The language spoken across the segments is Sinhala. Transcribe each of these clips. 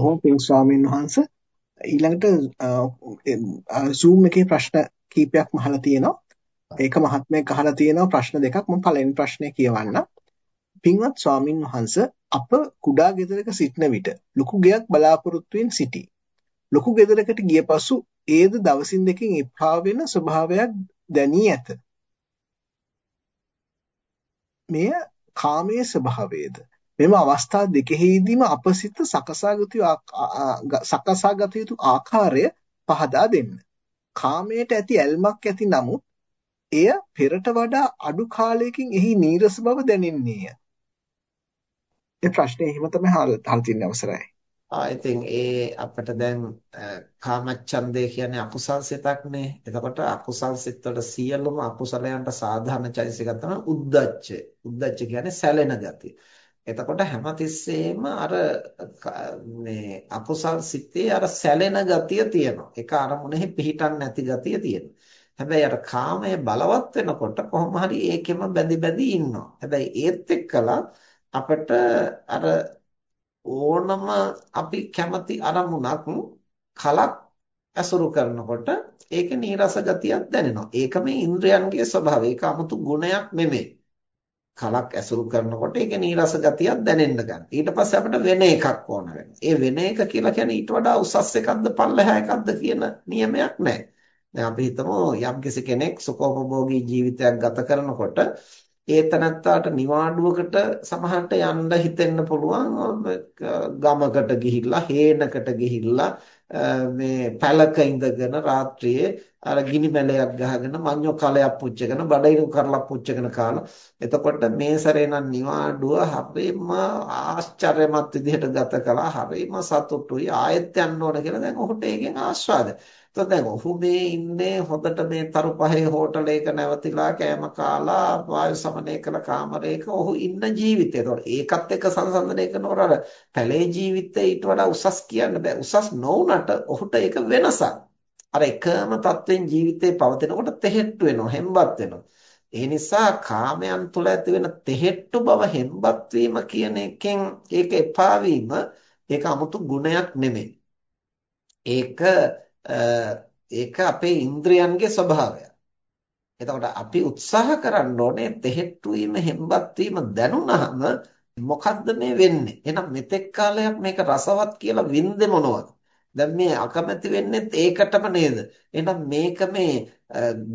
බොහොම පිං ස්වාමීන් වහන්සේ ඊළඟට Zoom එකේ ප්‍රශ්න කීපයක්ම අහලා තියෙනවා. ඒක මහත්මයෙක් අහලා තියෙනවා ප්‍රශ්න දෙකක් මම පළවෙනි ප්‍රශ්නේ කියවන්න. පින්වත් ස්වාමින් වහන්සේ අප කුඩා ගෙදරක සිටන විට ලොකු ගෙයක් බලාපොරොත්තුෙන් සිටි. ලොකු ගෙදරකට ගිය පසු ඒද දවසින් දෙකකින් එපා වෙන ස්වභාවයක් දැනී ඇත. මෙය කාමයේ ස්වභාවයද මෙම අවස්ථා දෙකෙහිදීම අපසිත සකසාගත සකසාගත යුතු ආකාරය පහදා දෙන්න. කාමයට ඇති ඇල්මක් ඇති නමුත් එය පෙරට වඩා අඩු කාලයකින් එහි නීරස බව දැනෙන්නේය. ඒ ප්‍රශ්නේ එහෙම තමයි අහලා තියෙන අවසරයි. ආ ඉතින් ඒ අපිට දැන් කාමච්ඡන්දය කියන්නේ අකුසල් සිතක්නේ. එතකොට අකුසල් සිත් වල සියලුම අකුසලයන්ට සාධාරණ චෛතසිකයක් තමයි උද්දච්චය. උද්දච්ච කියන්නේ සැලෙන ගතිය. එතකොට හැමතිස්සෙම අර මේ අකුසල් සිතේ අර සැලෙන ගතිය තියෙනවා. ඒක අරමුණෙහි පිහිටන් නැති ගතිය තියෙනවා. හැබැයි අර කාමය බලවත් වෙනකොට කොහොම හරි ඒකෙම බැඳි බැඳි ඉන්නවා. හැබැයි ඒත් එක්කලා අපිට අර ඕනම අපි කැමති අරමුණක් කලක් ඇසුරු කරනකොට ඒකේ නීරස ගතියක් දැනෙනවා. ඒක මේ ඉන්ද්‍රයන්ගේ ස්වභාවය. ඒක 아무තු ගුණයක් නෙමෙයි. කලක් ඇසුරු කරනකොට ඒකේ නීරස ගතියක් දැනෙන්න ගන්න. ඊට පස්සේ අපිට වෙන එකක් ඕන වෙනවා. ඒ වෙන එක කියලා කියන්නේ ඊට වඩා උසස් එකක්ද පල්ලෙහා එකක්ද කියන නියමයක් නැහැ. දැන් අපි හිතමු යම්කිසි කෙනෙක් සුඛෝපභෝගී ජීවිතයක් ගත කරනකොට ඒ තනත්තාට නිවාඩුවකට සමහරට යන්න හිතෙන්න පුළුවන් ගමකට ගිහිල්ලා හේනකට ගිහිල්ලා මේ පැලක ඉඳගෙන රාත්‍රියේ අර ගිනි මැලයක් ගහගෙන මඤ්ඤෝ කලයක් පුච්චගෙන බඩිනු කරලා පුච්චගෙන කාලා එතකොට මේ සැරේ නම් නිවාඩුව හරිම ආශ්චර්යමත් විදිහට ගත කළා හරිම සතුටුයි ආයෙත් යන්න ඕන කියලා දැන් ඔහුට ඒකෙන් ආස්වාදයි එතකොට දැන් ඔහු මේ ඉන්නේ හොඳට මේ තරු පහේ හෝටලයක නැවතිලා කෑම කාලා වායු සමනය කළ කාමරයක ඔහු ඉන්න ජීවිතය. එතකොට ඒකත් එක්ක සංසන්දනය කරනකොට අර පැලේ ජීවිතේ ඊට වඩා උසස් කියන්න බෑ. උසස් නොවුනට ඔහුට ඒක වෙනසක්. අර එකම තත්වෙන් ජීවිතේ පවතිනකොට තෙහෙට්ටු වෙනවා, හෙම්බත් වෙනවා. ඒ නිසා කාමයන් තුළ ඇති වෙන තෙහෙට්ටු බව හෙම්බත් වීම කියන එකෙන් ඒක එපා වීම ඒක 아무තු ගුණයක් නෙමෙයි. ඒක ඒක අපේ ඉන්ද්‍රයන්ගේ ස්වභාවය. එතකොට අපි උත්සාහ කරන්න ඕනේ තෙහෙට්ටු වීම හෙම්බත් වීම දැනුණාම මොකද්ද මේ වෙන්නේ? එහෙනම් මෙතෙක් කාලයක් මේක රසවත් කියලා වින්දේ මොනවද? දැන් මේ අකමැති වෙන්නේ ඒකටම නේද? එහෙනම් මේක මේ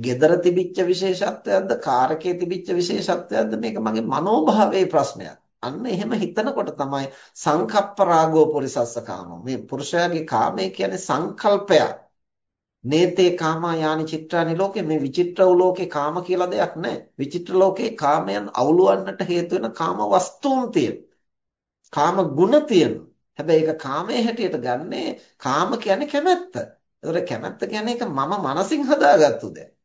gedara තිබිච්ච විශේෂත්වයක්ද, කාරකයේ තිබිච්ච විශේෂත්වයක්ද මේක මගේ මනෝභාවයේ ප්‍රශ්නයක්. අන්න එහෙම හිතනකොට තමයි සංකප්ප රාගෝ පුරිසස්ස කාමෝ. මේ පුරුෂයාගේ කාමය කියන්නේ සංකල්පයක්. නේතේ කාමා යානි චිත්‍රානි ලෝකේ මේ විචිත්‍ර වූ ලෝකේ කාම කියලා දෙයක් නැහැ. විචිත්‍ර ලෝකේ කාමයන් අවුලවන්නට හේතු වෙන කාම වස්තුන් තියෙනවා. කාම ගුණ තියෙනවා. හැබැයි ඒක කාමයේ හැටියට ගන්නේ කාම කියන්නේ කැමැත්ත. ඒතර කැමැත්ත කියන්නේ ඒක මම මනසින් හදාගත්තු දෙයක්.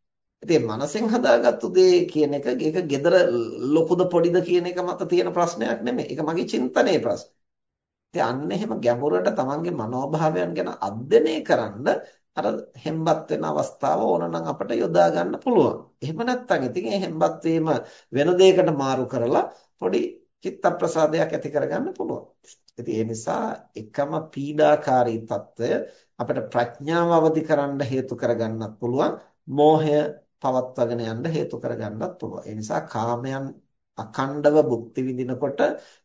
ඉතින් මනසෙන් හදාගත්තු දේ කියන එක ඒක gedara ලොකුද පොඩිද කියන එක මත තියෙන ප්‍රශ්නයක් නෙමෙයි. ඒක මගේ චින්තනයේ ප්‍රශ්න. ඉතින් අන්න එහෙම ගැඹුරට තමන්ගේ මනෝභාවයන් ගැන අධ්‍යයනය කරන්න අර හෙම්බත් වෙන අවස්ථාව ඕනනම් අපිට යොදා ගන්න පුළුවන්. එහෙම නැත්නම් ඉතින් ඒ හෙම්බත් වීම වෙන දෙයකට මාරු කරලා පොඩි චිත්ත ප්‍රසාදයක් ඇති කරගන්න පුළුවන්. ඉතින් ඒ නිසා එකම පීඩාකාරී తত্ত্বය අපිට ප්‍රඥාව අවදි කරන්න හේතු කරගන්නත් පුළුවන්. මෝහය පවත්වාගෙන යන්න හේතු කරගන්නත් පුළුවන්. ඒ නිසා කාමයන් අඛණ්ඩව භුක්ති විඳිනකොට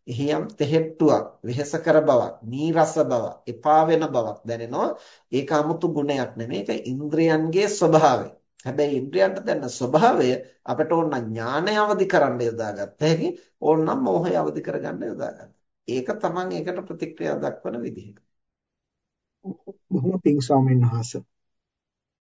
එහියම් තෙහෙට්ටුවක්, වෙහෙසකර බවක්, නීරස බවක්, එපා වෙන බවක් දැනෙනවා. ඒක 아무තු ගුණයක් නෙමෙයි. ඒක ඉන්ද්‍රයන්ගේ ස්වභාවය. හැබැයි ඉන්ද්‍රයන්ට දැනෙන ස්වභාවය අපට ඕන ඥානය අවදි කරන්න යොදාගත්ත හැකි ඕනනම් මෝහය අවදි කරගන්න යොදාගන්න. ඒක තමන් ඒකට ප්‍රතික්‍රියා දක්වන විදිහ. බොහොම පිං ස්වාමීන් වහන්සේ